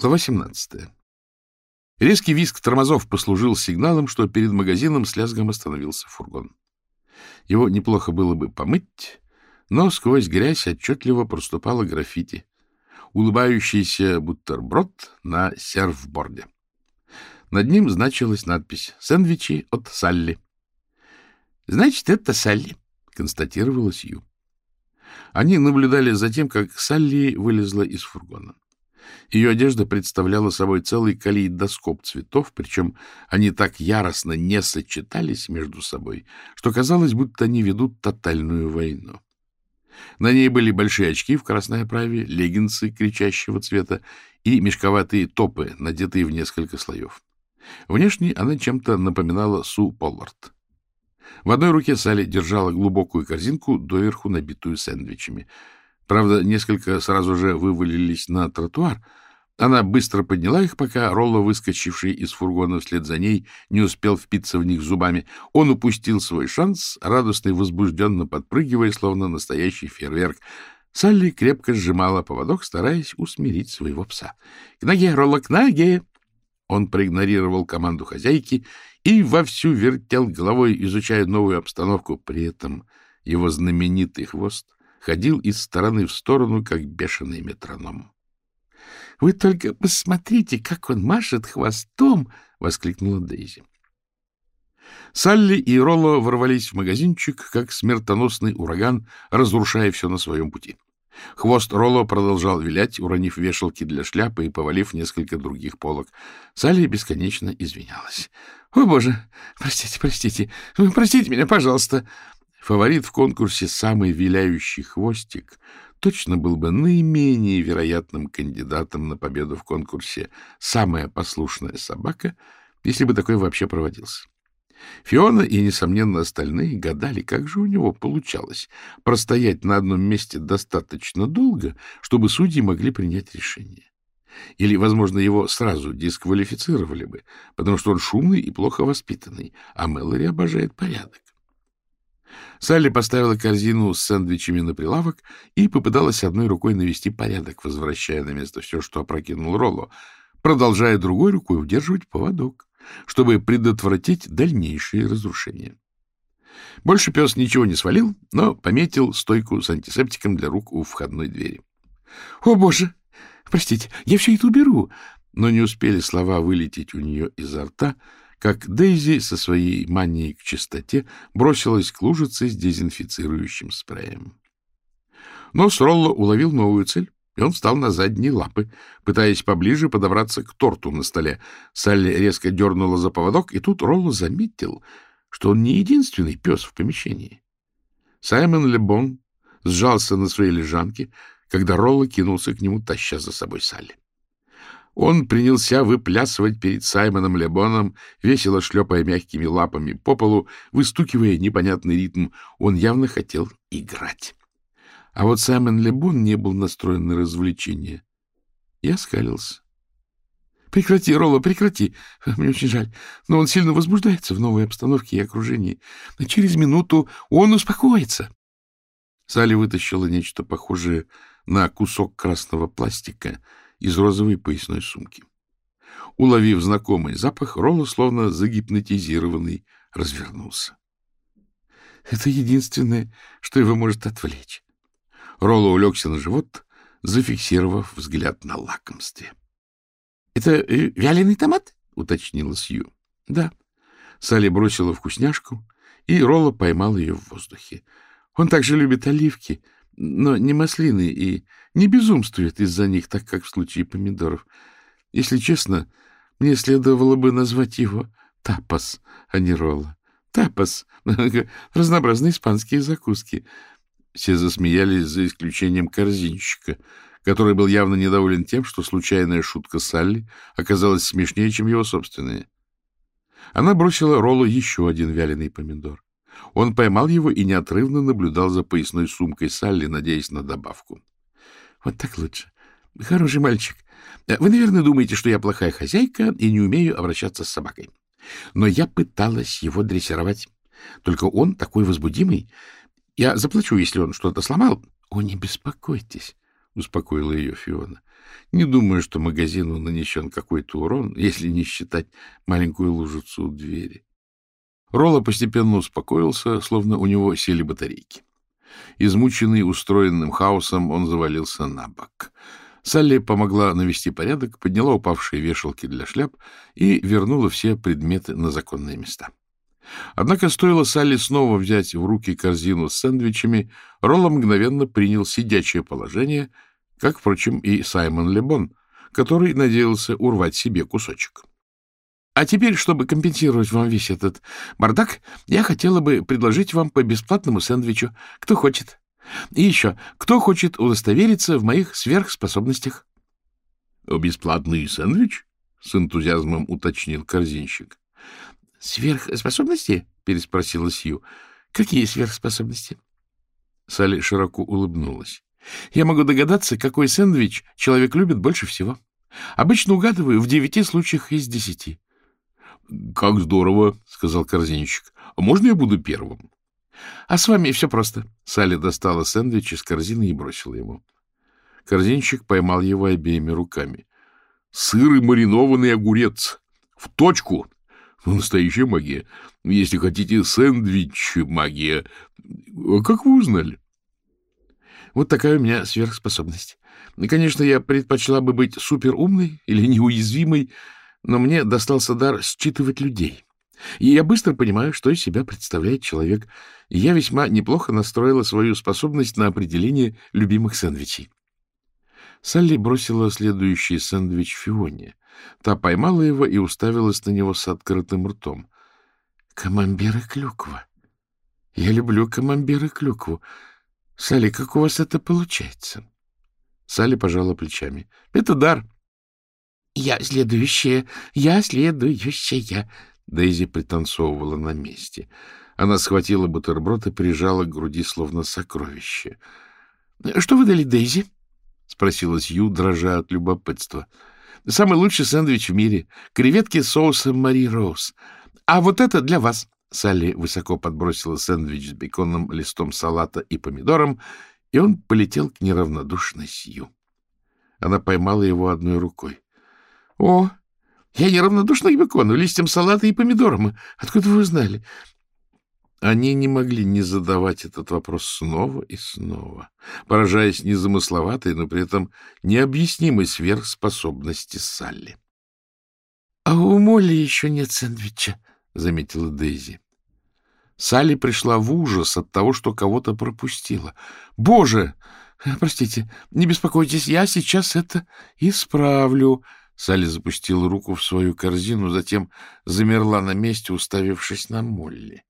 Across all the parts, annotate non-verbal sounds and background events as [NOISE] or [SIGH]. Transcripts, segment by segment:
Глава 17. Резкий визг тормозов послужил сигналом, что перед магазином с лязгом остановился фургон. Его неплохо было бы помыть, но сквозь грязь отчетливо проступало граффити. Улыбающийся бутерброд на серфборде. Над ним значилась надпись «Сэндвичи от Салли». «Значит, это Салли», — констатировала Сью. Они наблюдали за тем, как Салли вылезла из фургона. Ее одежда представляла собой целый калейдоскоп цветов, причем они так яростно не сочетались между собой, что казалось, будто они ведут тотальную войну. На ней были большие очки в красной оправе, леггинсы кричащего цвета и мешковатые топы, надетые в несколько слоев. Внешне она чем-то напоминала Су Поллард. В одной руке Салли держала глубокую корзинку, доверху набитую сэндвичами — Правда, несколько сразу же вывалились на тротуар. Она быстро подняла их, пока Ролло, выскочивший из фургона вслед за ней, не успел впиться в них зубами. Он упустил свой шанс, радостно и возбужденно подпрыгивая, словно настоящий фейерверк. Салли крепко сжимала поводок, стараясь усмирить своего пса. — К ноге, Ролло, к ноге! Он проигнорировал команду хозяйки и вовсю вертел головой, изучая новую обстановку. При этом его знаменитый хвост ходил из стороны в сторону, как бешеный метроном. — Вы только посмотрите, как он машет хвостом! — воскликнула Дейзи. Салли и Ролло ворвались в магазинчик, как смертоносный ураган, разрушая все на своем пути. Хвост Ролло продолжал вилять, уронив вешалки для шляпы и повалив несколько других полок. Салли бесконечно извинялась. — О, боже! Простите, простите! Простите меня, пожалуйста! Фаворит в конкурсе «Самый виляющий хвостик» точно был бы наименее вероятным кандидатом на победу в конкурсе «Самая послушная собака», если бы такой вообще проводился. Фиона и, несомненно, остальные гадали, как же у него получалось простоять на одном месте достаточно долго, чтобы судьи могли принять решение. Или, возможно, его сразу дисквалифицировали бы, потому что он шумный и плохо воспитанный, а Мэлори обожает порядок. Салли поставила корзину с сэндвичами на прилавок и попыталась одной рукой навести порядок, возвращая на место все, что опрокинул Ролло, продолжая другой рукой удерживать поводок, чтобы предотвратить дальнейшие разрушения. Больше пес ничего не свалил, но пометил стойку с антисептиком для рук у входной двери. — О, боже! Простите, я все это уберу! Но не успели слова вылететь у нее изо рта, как Дейзи со своей манией к чистоте бросилась к лужице с дезинфицирующим спреем. Но Сролло уловил новую цель, и он встал на задние лапы, пытаясь поближе подобраться к торту на столе. Салли резко дернула за поводок, и тут Ролло заметил, что он не единственный пес в помещении. Саймон Лебон сжался на своей лежанке, когда Ролло кинулся к нему, таща за собой Салли. Он принялся выплясывать перед Саймоном Лебоном, весело шлепая мягкими лапами по полу, выстукивая непонятный ритм. Он явно хотел играть. А вот Саймон Лебон не был настроен на развлечение. Я скалился. — Прекрати, Ролло, прекрати. Мне очень жаль. Но он сильно возбуждается в новой обстановке и окружении. Через минуту он успокоится. Салли вытащила нечто похожее на кусок красного пластика — из розовой поясной сумки. Уловив знакомый запах, Ролло, словно загипнотизированный, развернулся. — Это единственное, что его может отвлечь. Ролло улегся на живот, зафиксировав взгляд на лакомстве. — Это э, вяленый томат? — уточнила Сью. — Да. Салли бросила вкусняшку, и Ролло поймал ее в воздухе. Он также любит оливки — но не маслины и не безумствует из-за них, так как в случае помидоров. Если честно, мне следовало бы назвать его тапас, а не ролла. Тапас — разнообразные испанские закуски. Все засмеялись за исключением корзинщика, который был явно недоволен тем, что случайная шутка Салли оказалась смешнее, чем его собственная. Она бросила Роллу еще один вяленый помидор. Он поймал его и неотрывно наблюдал за поясной сумкой Салли, надеясь на добавку. — Вот так лучше. Хороший мальчик. Вы, наверное, думаете, что я плохая хозяйка и не умею обращаться с собакой. Но я пыталась его дрессировать. Только он такой возбудимый. Я заплачу, если он что-то сломал. — О, не беспокойтесь, — успокоила ее Фиона. Не думаю, что магазину нанесен какой-то урон, если не считать маленькую лужицу у двери. Ролла постепенно успокоился, словно у него сели батарейки. Измученный устроенным хаосом, он завалился на бок. Салли помогла навести порядок, подняла упавшие вешалки для шляп и вернула все предметы на законные места. Однако стоило Салли снова взять в руки корзину с сэндвичами, Ролла мгновенно принял сидячее положение, как, впрочем, и Саймон Лебон, который надеялся урвать себе кусочек. А теперь, чтобы компенсировать вам весь этот бардак, я хотела бы предложить вам по бесплатному сэндвичу. Кто хочет? И еще, кто хочет удостовериться в моих сверхспособностях? — Бесплатный сэндвич? — с энтузиазмом уточнил корзинщик. — Сверхспособности? — переспросила Сью. — Какие сверхспособности? Салли широко улыбнулась. — Я могу догадаться, какой сэндвич человек любит больше всего. Обычно угадываю в девяти случаях из десяти. — Как здорово, — сказал корзинчик. — А можно я буду первым? — А с вами все просто. Салли достала сэндвич из корзины и бросила ему. Корзинчик поймал его обеими руками. — Сыр и маринованный огурец. В точку. Ну, настоящая магия. Если хотите, сэндвич магия. А как вы узнали? Вот такая у меня сверхспособность. Конечно, я предпочла бы быть суперумной или неуязвимой, но мне достался дар считывать людей. И я быстро понимаю, что из себя представляет человек, и я весьма неплохо настроила свою способность на определение любимых сэндвичей. Салли бросила следующий сэндвич Фионе. Та поймала его и уставилась на него с открытым ртом. — Камамбер и клюква. Я люблю камамбер и клюкву. Салли, как у вас это получается? Салли пожала плечами. — Это дар. «Я следующая, я следующая!» Дейзи пританцовывала на месте. Она схватила бутерброд и прижала к груди, словно сокровище. — Что вы дали Дейзи? — спросила Сью, дрожа от любопытства. — Самый лучший сэндвич в мире. Креветки с соусом Мари Роуз. А вот это для вас. Салли высоко подбросила сэндвич с беконом, листом салата и помидором, и он полетел к неравнодушной Сью. Она поймала его одной рукой. — О, я неравнодушна к бекону, листьям салата и помидорам. Откуда вы узнали? Они не могли не задавать этот вопрос снова и снова, поражаясь незамысловатой, но при этом необъяснимой сверхспособности Салли. — А у Молли еще нет сэндвича, — заметила Дейзи. Салли пришла в ужас от того, что кого-то пропустила. — Боже! Простите, не беспокойтесь, я сейчас это исправлю, Салли запустила руку в свою корзину, затем замерла на месте, уставившись на Молли.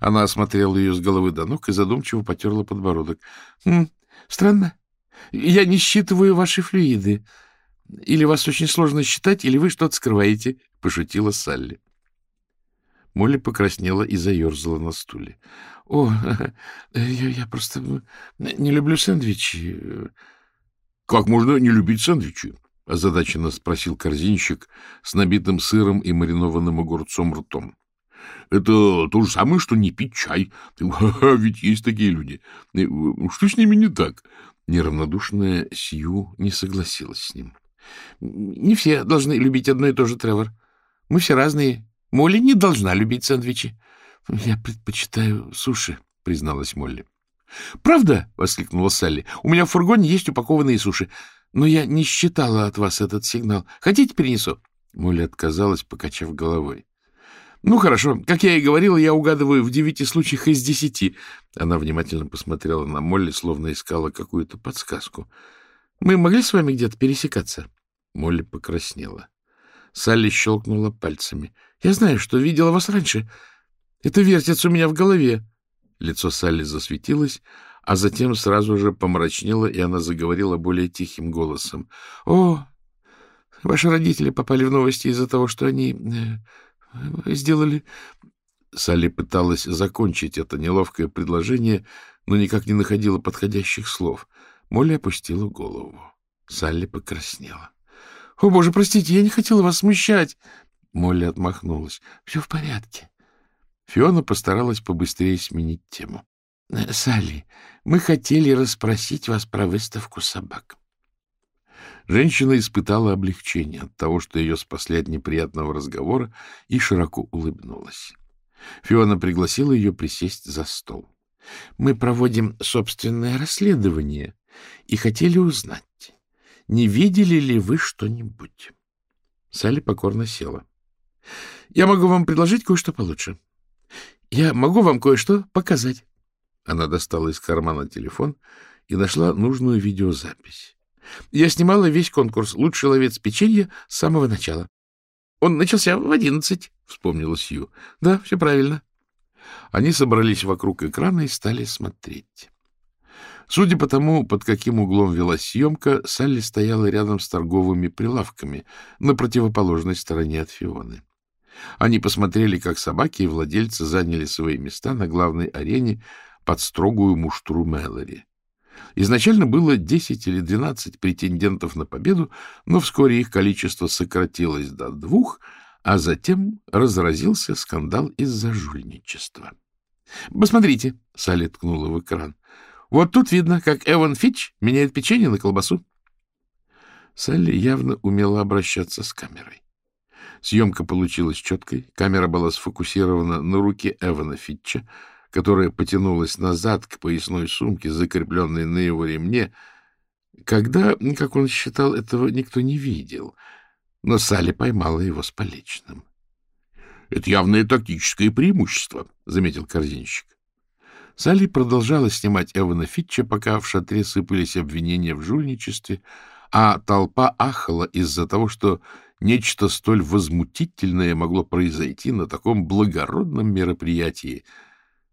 Она осмотрела ее с головы до ног и задумчиво потерла подбородок. «Хм, — Странно. Я не считываю ваши флюиды. Или вас очень сложно считать, или вы что-то скрываете, — пошутила Салли. Молли покраснела и заерзала на стуле. — О, [LAUGHS] я, я просто не люблю сэндвичи. — Как можно не любить сэндвичи? — озадаченно спросил корзинщик с набитым сыром и маринованным огурцом ртом. — Это то же самое, что не пить чай. [LAUGHS] Ведь есть такие люди. Что с ними не так? Неравнодушная Сью не согласилась с ним. — Не все должны любить одно и то же, Тревор. Мы все разные. Молли не должна любить сэндвичи. — Я предпочитаю суши, — призналась Молли. — Правда? — воскликнула Салли. — У меня в фургоне есть упакованные суши. Но я не считала от вас этот сигнал. Хотите, перенесу? Молли отказалась, покачав головой. Ну, хорошо. Как я и говорила, я угадываю в девяти случаях из десяти. Она внимательно посмотрела на Молли, словно искала какую-то подсказку. Мы могли с вами где-то пересекаться? Молли покраснела. Салли щелкнула пальцами. — Я знаю, что видела вас раньше. Это вертится у меня в голове. Лицо Салли засветилось, а затем сразу же помрачнело, и она заговорила более тихим голосом. — О, ваши родители попали в новости из-за того, что они э, сделали... Салли пыталась закончить это неловкое предложение, но никак не находила подходящих слов. Молли опустила голову. Салли покраснела. — О, боже, простите, я не хотела вас смущать. Молли отмахнулась. — Все в порядке. Фиона постаралась побыстрее сменить тему. — Салли, мы хотели расспросить вас про выставку собак. Женщина испытала облегчение от того, что ее спасли от неприятного разговора, и широко улыбнулась. Фиона пригласила ее присесть за стол. — Мы проводим собственное расследование и хотели узнать, не видели ли вы что-нибудь? Салли покорно села. — Я могу вам предложить кое-что получше. Я могу вам кое-что показать. Она достала из кармана телефон и нашла нужную видеозапись. Я снимала весь конкурс «Лучший ловец печенья» с самого начала. Он начался в одиннадцать, — вспомнила Сью. — Да, все правильно. Они собрались вокруг экрана и стали смотреть. Судя по тому, под каким углом велась съемка, Салли стояла рядом с торговыми прилавками на противоположной стороне от Фионы. Они посмотрели, как собаки и владельцы заняли свои места на главной арене под строгую муштру Мэлори. Изначально было 10 или 12 претендентов на победу, но вскоре их количество сократилось до двух, а затем разразился скандал из-за жульничества. — Посмотрите, — Салли ткнула в экран. — Вот тут видно, как Эван Фич меняет печенье на колбасу. Салли явно умела обращаться с камерой. Съемка получилась четкой, камера была сфокусирована на руке Эвана Фитча, которая потянулась назад к поясной сумке, закрепленной на его ремне, когда, как он считал, этого никто не видел, но Салли поймала его с поличным. — Это явное тактическое преимущество, — заметил корзинщик. Салли продолжала снимать Эвана Фитча, пока в шатре сыпались обвинения в жульничестве, а толпа ахала из-за того, что нечто столь возмутительное могло произойти на таком благородном мероприятии —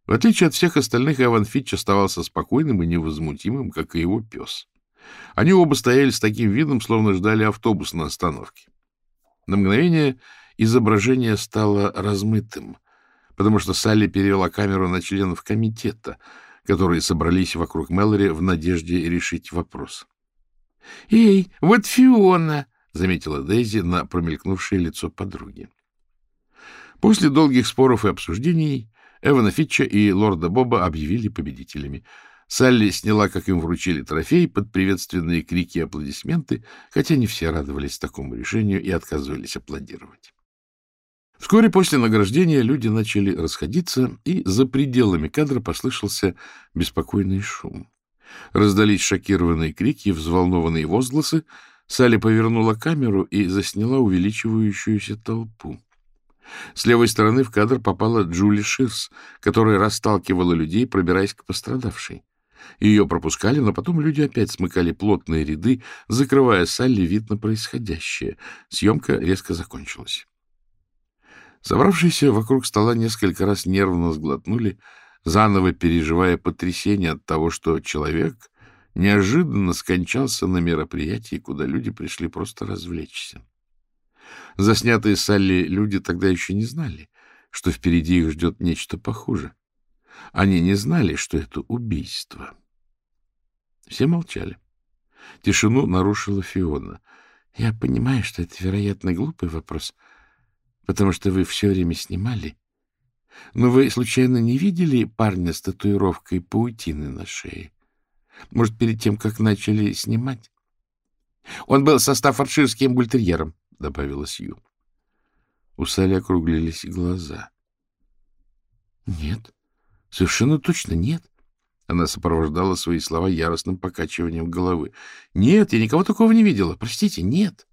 в отличие от всех остальных, Иван Фитч оставался спокойным и невозмутимым, как и его пес. Они оба стояли с таким видом, словно ждали автобус на остановке. На мгновение изображение стало размытым, потому что Салли перевела камеру на членов комитета, которые собрались вокруг Мэлори в надежде решить вопрос. — Эй, вот Фиона! — заметила Дейзи на промелькнувшее лицо подруги. После долгих споров и обсуждений Эвана Фитча и лорда Боба объявили победителями. Салли сняла, как им вручили трофей, под приветственные крики и аплодисменты, хотя не все радовались такому решению и отказывались аплодировать. Вскоре после награждения люди начали расходиться, и за пределами кадра послышался беспокойный шум. Раздались шокированные крики взволнованные возгласы. Салли повернула камеру и засняла увеличивающуюся толпу. С левой стороны в кадр попала Джули Ширс, которая расталкивала людей, пробираясь к пострадавшей. Ее пропускали, но потом люди опять смыкали плотные ряды, закрывая Салли вид на происходящее. Съемка резко закончилась. Собравшиеся вокруг стола несколько раз нервно сглотнули, заново переживая потрясение от того, что человек неожиданно скончался на мероприятии, куда люди пришли просто развлечься. Заснятые Салли люди тогда еще не знали, что впереди их ждет нечто похуже. Они не знали, что это убийство. Все молчали. Тишину нарушила Фиона. — Я понимаю, что это, вероятно, глупый вопрос, потому что вы все время снимали. Но вы, случайно, не видели парня с татуировкой паутины на шее? Может, перед тем, как начали снимать? Он был со стаффордширским бультерьером, — добавила Сью. У Салли округлились глаза. — Нет, совершенно точно нет. Она сопровождала свои слова яростным покачиванием головы. — Нет, я никого такого не видела. Простите, нет.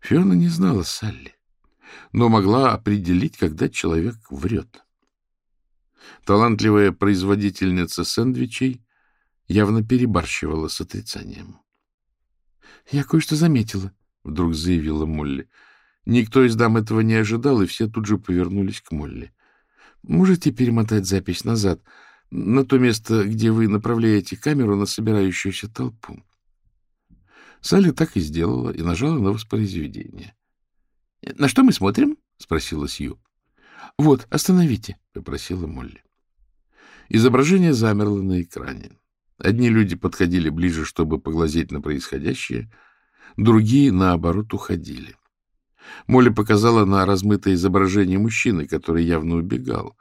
Фиона не знала Салли, но могла определить, когда человек врет. Талантливая производительница сэндвичей явно перебарщивала с отрицанием. — Я кое-что заметила, — вдруг заявила Молли. Никто из дам этого не ожидал, и все тут же повернулись к Молли. — Можете перемотать запись назад, на то место, где вы направляете камеру на собирающуюся толпу? Салли так и сделала и нажала на воспроизведение. — На что мы смотрим? — спросила Сью. — Вот, остановите, — попросила Молли. Изображение замерло на экране. Одни люди подходили ближе, чтобы поглазеть на происходящее — Другие, наоборот, уходили. Молли показала на размытое изображение мужчины, который явно убегал.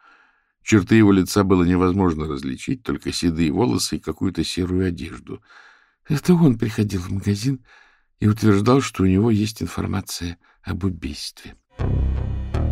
Черты его лица было невозможно различить, только седые волосы и какую-то серую одежду. Это он приходил в магазин и утверждал, что у него есть информация об убийстве. Thank you.